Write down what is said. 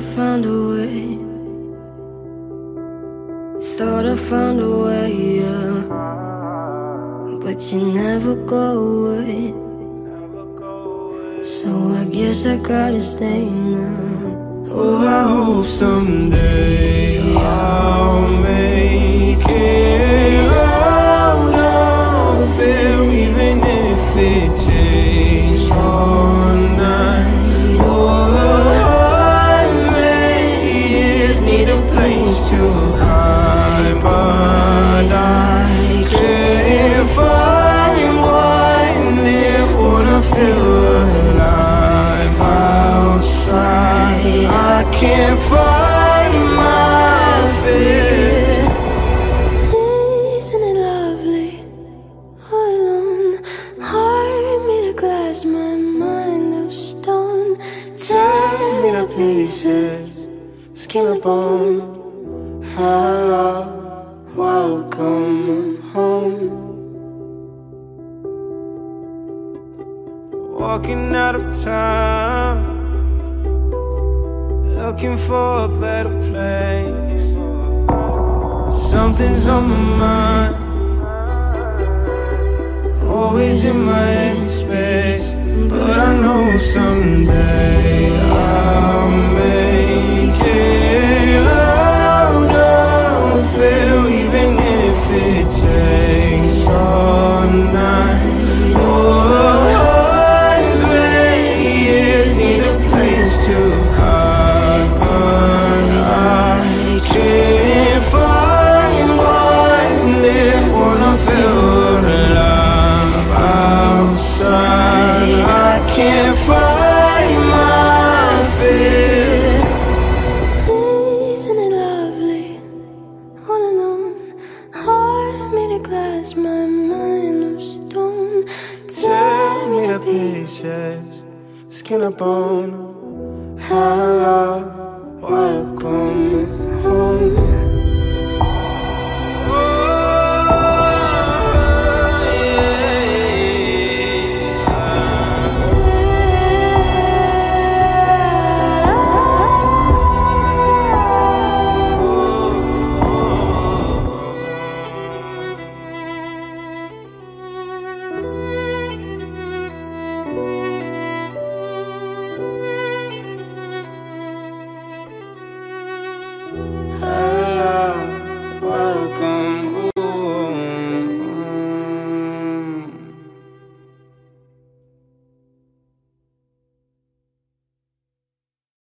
found a way. Thought I found a way, yeah. But you never go away. So I guess I gotta stay now. Oh, I hope someday pieces, skin and bone. Hello, welcome home. Walking out of town, looking for a better place. Something's on my mind, always in my head space. But I know someday I'll glass, my mind of stone. Tear me to pieces, skin and bone. Hello, welcome